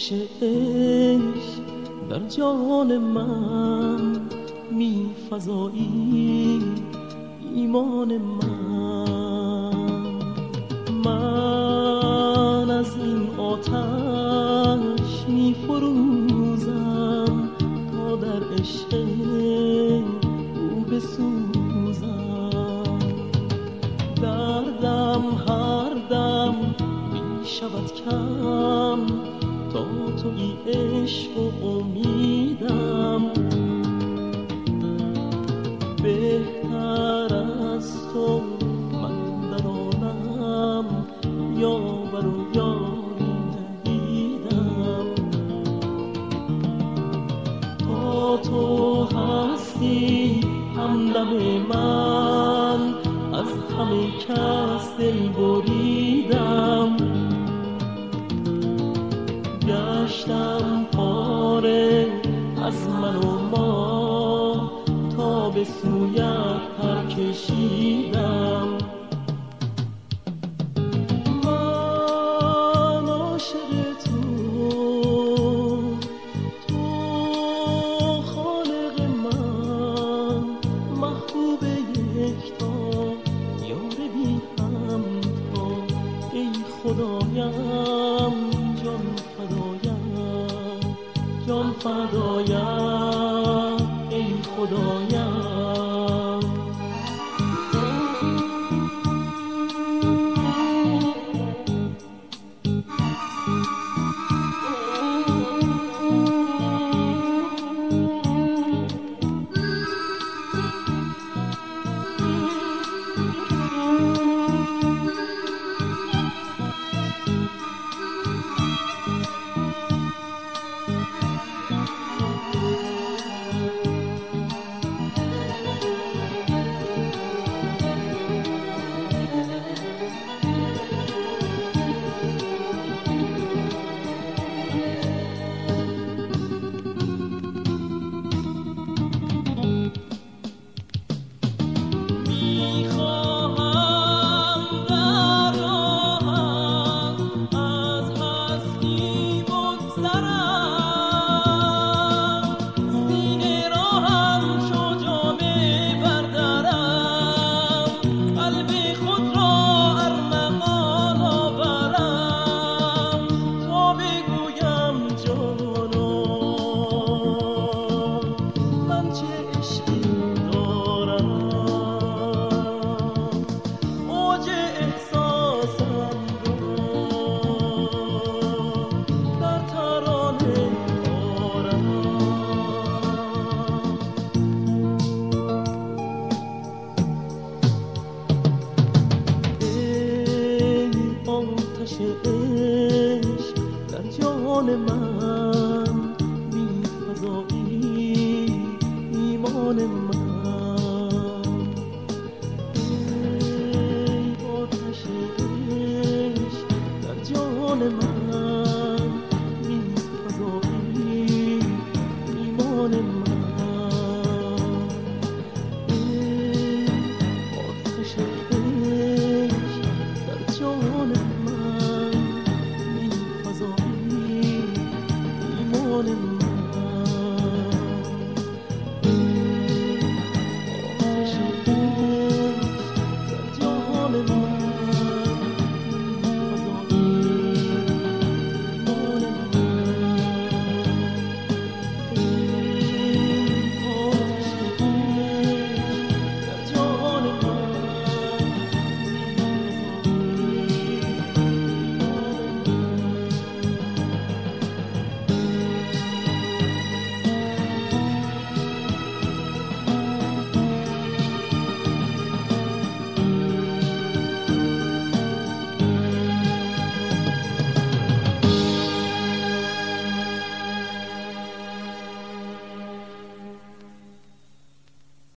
آتش عشق در جان من می فضایی ایمان من. توی عشق و امیدم. بهتر از تو من در آنم یاور و یاری ندیدم. تا تو هستی همدم من از همه کس دل بریدم گشتم پاره از من و ما تا به سویت پر کشیدم فدایم ای خدایم. جان من می فضایی ایمان من. ای آتش در جان من.